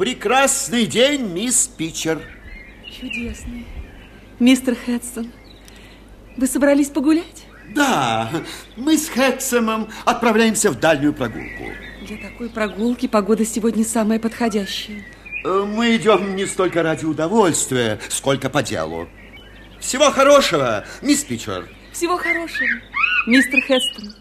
Прекрасный день, мисс Питчер. Чудесный. Мистер Хедсон, вы собрались погулять? Да, мы с Хексомом отправляемся в дальнюю прогулку. Для такой прогулки погода сегодня самая подходящая. Э, мы идем не столько ради удовольствия, сколько по делу. Всего хорошего, мисс Питчер. Всего хорошего, мистер Хедстон.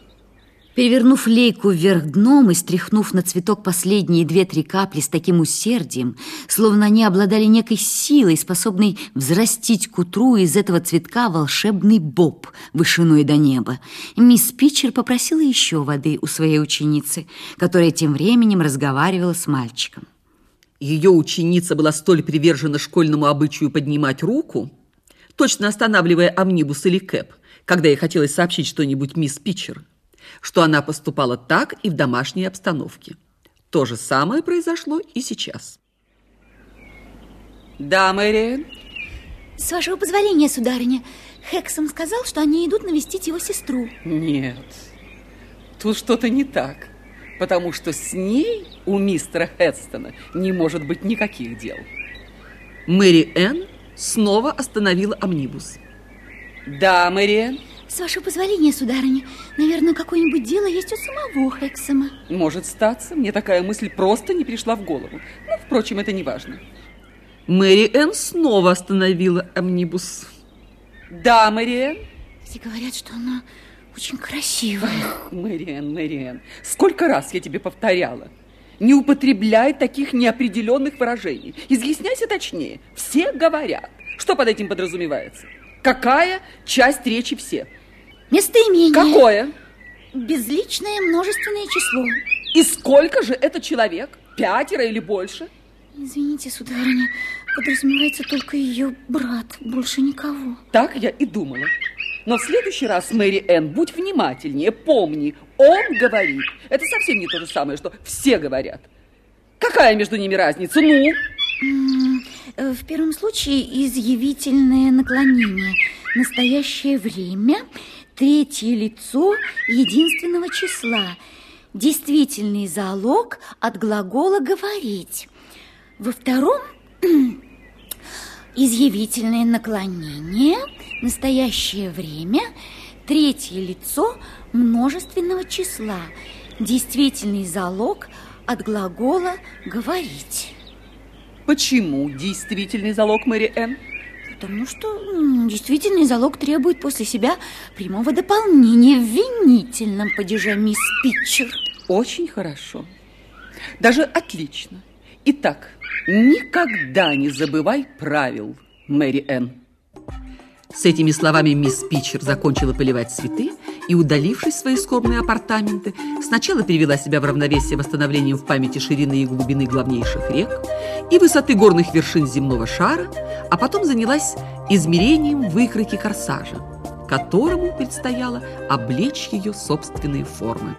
Перевернув лейку вверх дном и стряхнув на цветок последние две-три капли с таким усердием, словно они обладали некой силой, способной взрастить к утру из этого цветка волшебный боб вышиной до неба, мисс Питчер попросила еще воды у своей ученицы, которая тем временем разговаривала с мальчиком. Ее ученица была столь привержена школьному обычаю поднимать руку, точно останавливая амнибус или кэп, когда ей хотелось сообщить что-нибудь мисс Питчер – что она поступала так и в домашней обстановке. То же самое произошло и сейчас. Да, Мэри? С вашего позволения, сударыня, Хексом сказал, что они идут навестить его сестру. Нет, тут что-то не так, потому что с ней у мистера Хедстона не может быть никаких дел. Мэри Энн снова остановила амнибус. Да, Мэри Энн? С вашего позволения, сударыня, наверное, какое-нибудь дело есть у самого Хексома. Может статься. Мне такая мысль просто не пришла в голову. Но, впрочем, это не важно. Мэри Энн снова остановила амнибус. Да, Мэри Энн? Все говорят, что она очень красивая. Ах, Мэри Энн, Мэри Энн, сколько раз я тебе повторяла. Не употребляй таких неопределенных выражений. Изъясняйся точнее. Все говорят. Что под этим подразумевается? Какая часть речи все? Местоимение. Какое? Безличное множественное число. И сколько же это человек? Пятеро или больше? Извините, сударыня, подразумевается только ее брат, больше никого. Так я и думала. Но в следующий раз, Мэри Энн, будь внимательнее, помни, он говорит. Это совсем не то же самое, что все говорят. Какая между ними разница? Ну? Э, в первом случае изъявительное наклонение. Настоящее время, третье лицо единственного числа. Действительный залог от глагола «говорить». Во втором изъявительное наклонение, настоящее время, третье лицо множественного числа. Действительный залог от глагола «говорить». Почему действительный залог Мэри Энн? Потому что действительный залог требует после себя прямого дополнения в винительном падеже мисс Питчер. Очень хорошо. Даже отлично. Итак, никогда не забывай правил, Мэри Энн. С этими словами мисс Питчер закончила поливать цветы и, удалившись в свои скромные апартаменты, сначала перевела себя в равновесие восстановлением в памяти ширины и глубины главнейших рек и высоты горных вершин земного шара, а потом занялась измерением выкройки корсажа, которому предстояло облечь ее собственные формы.